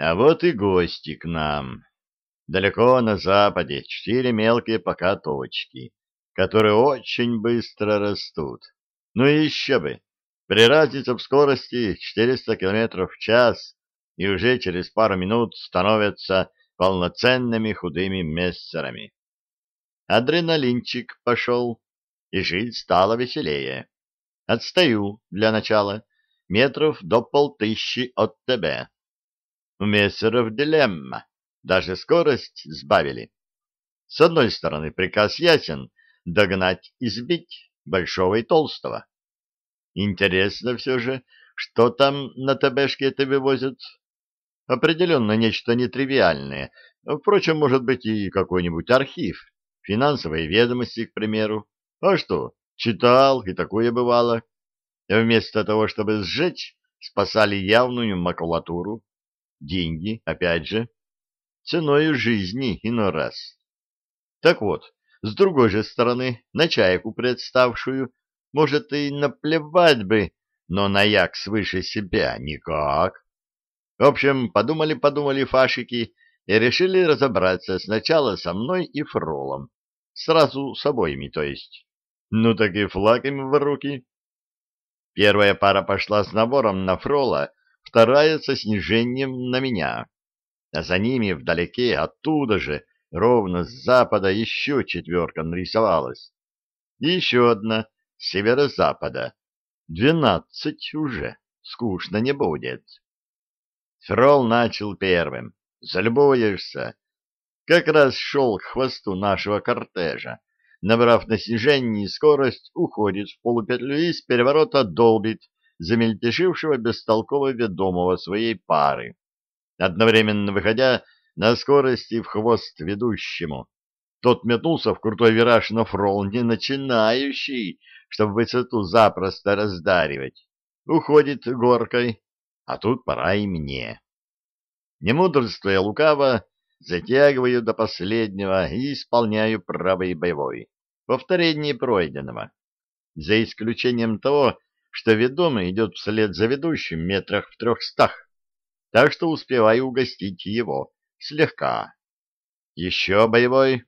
А вот и гости к нам. Далеко на западе четыре мелкие пока точки, которые очень быстро растут. Ну и еще бы, при разнице в скорости 400 км в час и уже через пару минут становятся полноценными худыми мессерами. Адреналинчик пошел, и жить стало веселее. Отстаю для начала, метров до полтыщи от тебя. У мессеров дилемма, даже скорость сбавили. С одной стороны, приказ ясен — догнать и сбить большого и толстого. Интересно все же, что там на ТБшке это вывозят. Определенно нечто нетривиальное. Впрочем, может быть и какой-нибудь архив, финансовые ведомости, к примеру. А что, читал, и такое бывало. Вместо того, чтобы сжечь, спасали явную макулатуру. Деньги, опять же, ценой жизни иной раз. Так вот, с другой же стороны, на чайку представшую, может, и наплевать бы, но на як свыше себя никак. В общем, подумали-подумали фашики и решили разобраться сначала со мной и Фролом. Сразу с обоими, то есть. Ну так и флаг им в руки. Первая пара пошла с набором на Фрола, вторая со снижением на меня. А за ними вдалеке, оттуда же, ровно с запада, еще четверка нарисовалась. И еще одна с северо-запада. Двенадцать уже. Скучно не будет. Фрол начал первым. Залюбуешься. Как раз шел к хвосту нашего кортежа. Набрав на снижении скорость, уходит в полупетлю и с переворота долбит замельтешившего бестолково ведомого своей пары, одновременно выходя на скорости в хвост ведущему. Тот метнулся в крутой вираж, но фрол не начинающий, чтобы высоту запросто раздаривать. Уходит горкой, а тут пора и мне. Не мудрствуя лукаво, затягиваю до последнего и исполняю правый боевой. Повторение пройденного. За исключением того, что ведомый идет вслед за ведущим метрах в трехстах, так что успеваю угостить его слегка. Еще боевой.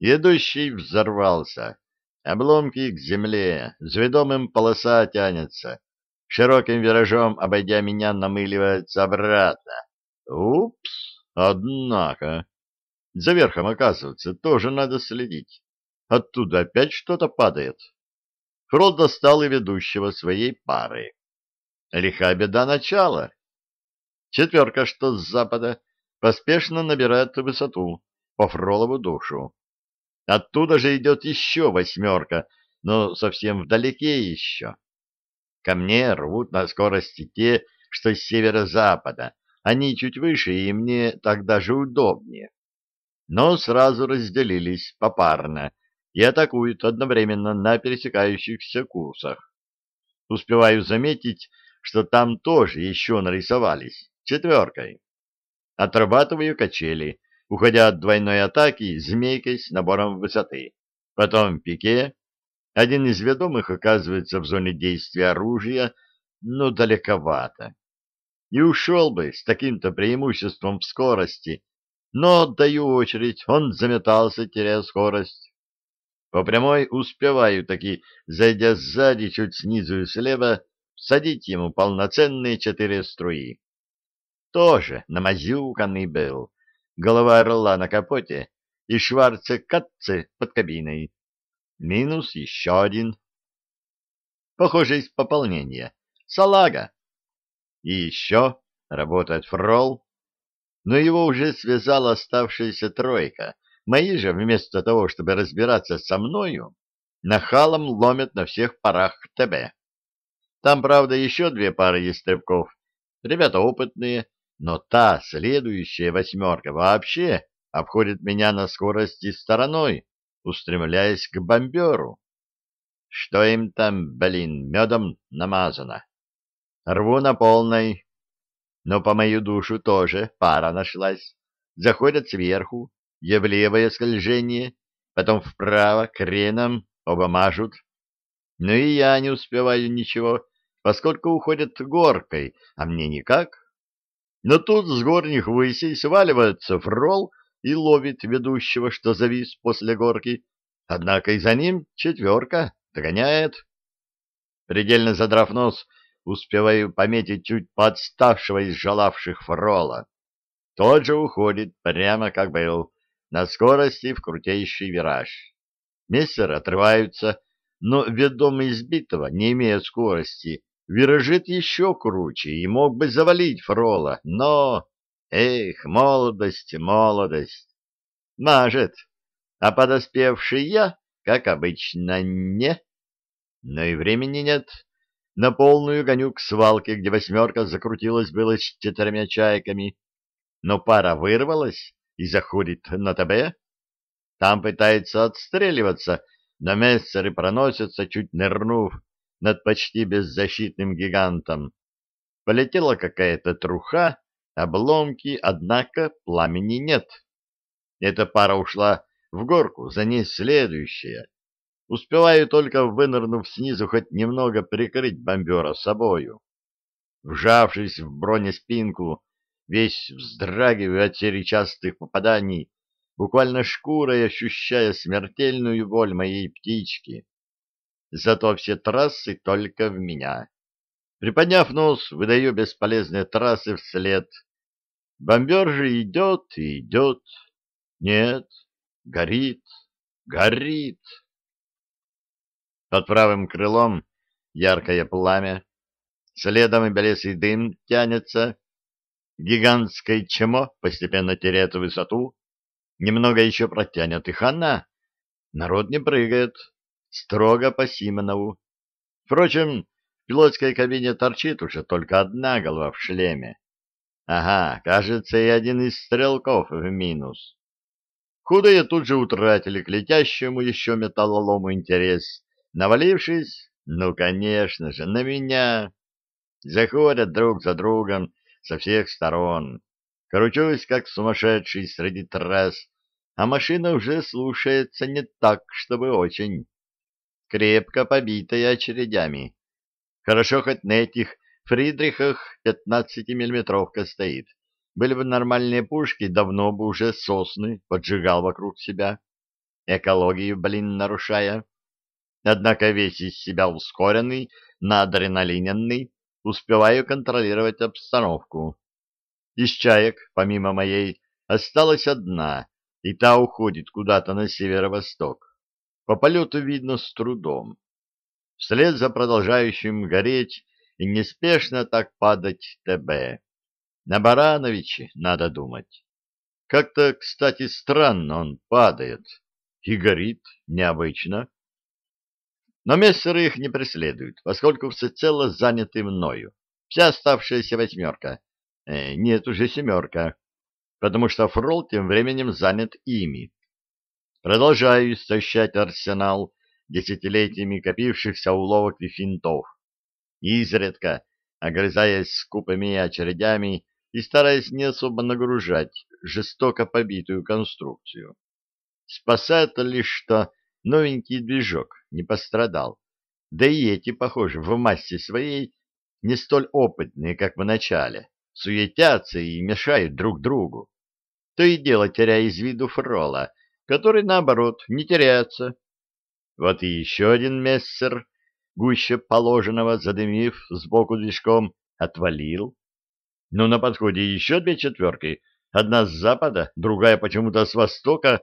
Идущий взорвался. Обломки к земле, с ведомым полоса тянется. Широким виражом, обойдя меня, намыливается обратно. Упс, однако. За верхом, оказывается, тоже надо следить. Оттуда опять что-то падает. Фрол достал и ведущего своей пары. Лиха беда начала. Четверка, что с запада, поспешно набирает высоту по Фролову душу. Оттуда же идет еще восьмерка, но совсем вдалеке еще. Ко мне рвут на скорости те, что с северо-запада. Они чуть выше, и мне так даже удобнее. Но сразу разделились попарно и атакуют одновременно на пересекающихся курсах. Успеваю заметить, что там тоже еще нарисовались, четверкой. Отрабатываю качели, уходя от двойной атаки змейкой с набором высоты. Потом пике. Один из ведомых оказывается в зоне действия оружия, но далековато. И ушел бы с таким-то преимуществом в скорости, но отдаю очередь, он заметался, теряя скорость. По прямой успеваю таки, зайдя сзади, чуть снизу и слева, садить ему полноценные четыре струи. Тоже намазюканный был, голова орла на капоте и шварце-катце под кабиной. Минус еще один. Похоже, из пополнения. Салага. И еще работает фрол, но его уже связала оставшаяся тройка. Мои же, вместо того, чтобы разбираться со мною, нахалом ломят на всех парах ТБ. Там, правда, еще две пары естребков. Ребята опытные, но та следующая восьмерка вообще обходит меня на скорости стороной, устремляясь к бомберу. Что им там, блин, медом намазано? Рву на полной. Но по мою душу тоже пара нашлась. Заходят сверху, я в левое скольжение, потом вправо, креном, оба мажут. Но и я не успеваю ничего, поскольку уходят горкой, а мне никак. Но тут с горних высей сваливается фрол и ловит ведущего, что завис после горки. Однако и за ним четверка догоняет. Предельно задрав нос, успеваю пометить чуть подставшего из жалавших фрола. Тот же уходит прямо как был, на скорости в крутейший вираж. Мессеры отрываются, но ведомый избитого, не имея скорости, виражит еще круче и мог бы завалить Фрола, но... Эх, молодость, молодость! Мажет, а подоспевший я, как обычно, не. Но и времени нет. На полную гоню к свалке, где восьмерка закрутилась было с четырьмя чайками. Но пара вырвалась и заходит на ТБ. Там пытается отстреливаться, но мессеры проносятся, чуть нырнув над почти беззащитным гигантом. Полетела какая-то труха, обломки, однако пламени нет. Эта пара ушла в горку, за ней следующая. Успеваю только, вынырнув снизу, хоть немного прикрыть бомбера собою. Вжавшись в бронеспинку, весь вздрагиваю от серии частых попаданий, буквально шкурой ощущая смертельную боль моей птички. Зато все трассы только в меня. Приподняв нос, выдаю бесполезные трассы вслед. Бомбер же идет и идет. Нет, горит, горит. Под правым крылом яркое пламя, следом и белесый дым тянется. Гигантское чмо постепенно теряет высоту, немного еще протянет и хана. Народ не прыгает, строго по Симонову. Впрочем, в пилотской кабине торчит уже только одна голова в шлеме. Ага, кажется, и один из стрелков в минус. Худые тут же утратили к летящему еще металлолому интерес, навалившись, ну, конечно же, на меня. Заходят друг за другом со всех сторон. Кручусь, как сумасшедший среди трасс, а машина уже слушается не так, чтобы очень. Крепко побитая очередями. Хорошо хоть на этих Фридрихах 15-миллиметровка стоит. Были бы нормальные пушки, давно бы уже сосны поджигал вокруг себя, экологию, блин, нарушая. Однако весь из себя ускоренный, наадреналиненный, успеваю контролировать обстановку. Из чаек, помимо моей, осталась одна, и та уходит куда-то на северо-восток. По полету видно с трудом. Вслед за продолжающим гореть и неспешно так падать ТБ. На Барановиче надо думать. Как-то, кстати, странно он падает и горит необычно. Но мессеры их не преследуют, поскольку всецело заняты мною. Вся оставшаяся восьмерка. Э, нет, уже семерка. Потому что Фрол тем временем занят ими. Продолжаю истощать арсенал десятилетиями копившихся уловок и финтов. Изредка, огрызаясь скупыми очередями, и стараясь не особо нагружать жестоко побитую конструкцию. Спасает лишь, что новенький движок не пострадал, да и эти, похоже, в массе своей не столь опытные, как в начале, суетятся и мешают друг другу. То и дело теряя из виду фрола, который, наоборот, не теряется. Вот и еще один мессер, гуще положенного, задымив сбоку движком, отвалил, но на подходе еще две четверки, одна с запада, другая почему-то с востока,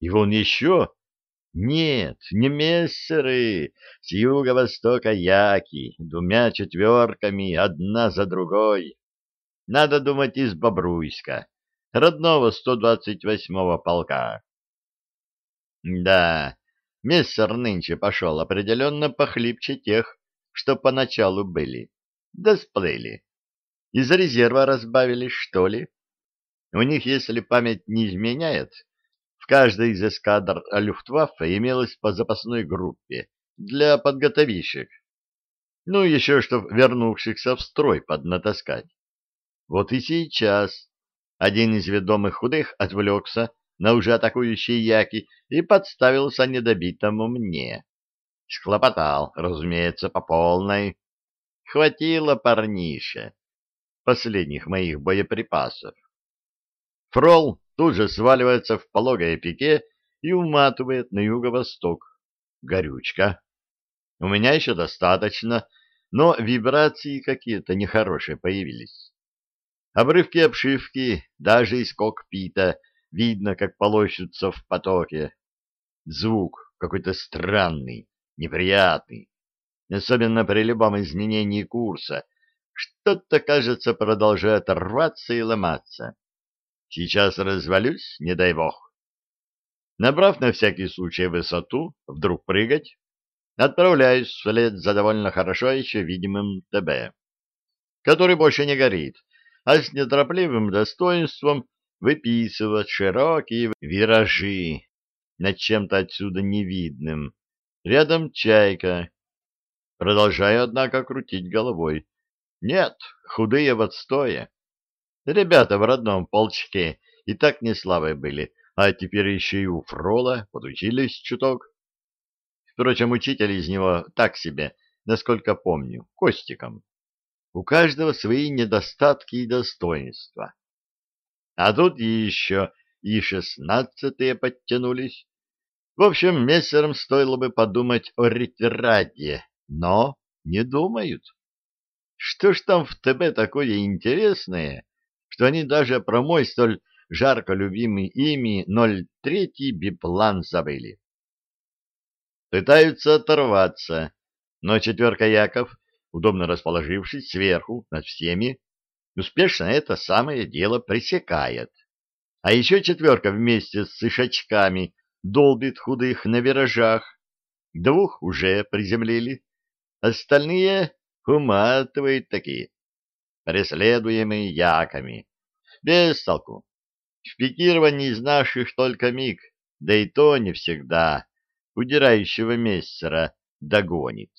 и вон еще... Нет, не мессеры, с юго-востока яки, двумя четверками, одна за другой. Надо думать из Бобруйска, родного 128-го полка. Да, мессер нынче пошел определенно похлипче тех, что поначалу были. Да сплыли. Из резерва разбавились, что ли? У них, если память не изменяет, в каждой из эскадр Люфтваффе имелось по запасной группе для подготовищек. Ну, еще что вернувшихся в строй поднатаскать. Вот и сейчас один из ведомых худых отвлекся на уже атакующие яки и подставился недобитому мне. Схлопотал, разумеется, по полной. Хватило парниша. последних моих боеприпасов. Фрол тут же сваливается в пологое пике и уматывает на юго-восток. Горючка. У меня еще достаточно, но вибрации какие-то нехорошие появились. Обрывки обшивки, даже из кокпита, видно, как полощутся в потоке. Звук какой-то странный, неприятный, особенно при любом изменении курса. Что-то, кажется, продолжает рваться и ломаться. Сейчас развалюсь, не дай бог. Набрав на всякий случай высоту, вдруг прыгать, отправляюсь вслед за довольно хорошо еще видимым ТБ, который больше не горит, а с неторопливым достоинством выписывает широкие виражи над чем-то отсюда невидным. Рядом чайка. Продолжаю, однако, крутить головой. Нет, худые в отстое. Ребята в родном полчке и так не слабые были, а теперь еще и у Фрола подучились чуток. Впрочем, учитель из него так себе, насколько помню, Костиком. У каждого свои недостатки и достоинства. А тут еще и шестнадцатые подтянулись. В общем, мессерам стоило бы подумать о ретираде, но не думают. Что ж там в ТБ такое интересное, что они даже про мой столь жарко любимый ими 03 биплан забыли? Пытаются оторваться, но четверка Яков, удобно расположившись сверху над всеми, успешно это самое дело пресекает. А еще четверка вместе с ишачками долбит худых на виражах. Двух уже приземлили. Остальные уматывают такие, преследуемые яками. Без толку. В пикировании из наших только миг, да и то не всегда, удирающего мессера догонит.